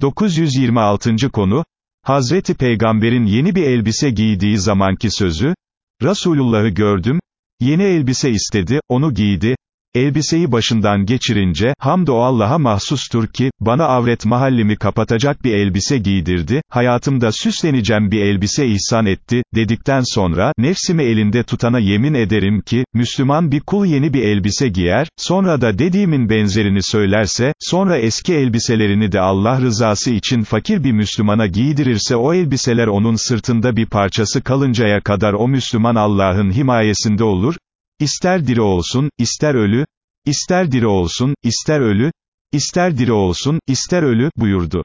926. konu, Hazreti Peygamber'in yeni bir elbise giydiği zamanki sözü, Resulullah'ı gördüm, yeni elbise istedi, onu giydi, elbiseyi başından geçirince, hamd o Allah'a mahsustur ki, bana avret mahallimi kapatacak bir elbise giydirdi, hayatımda süsleneceğim bir elbise ihsan etti, dedikten sonra, nefsimi elinde tutana yemin ederim ki, Müslüman bir kul yeni bir elbise giyer, sonra da dediğimin benzerini söylerse, sonra eski elbiselerini de Allah rızası için fakir bir Müslümana giydirirse o elbiseler onun sırtında bir parçası kalıncaya kadar o Müslüman Allah'ın himayesinde olur, İster diri olsun, ister ölü, ister diri olsun, ister ölü, ister diri olsun, ister ölü, buyurdu.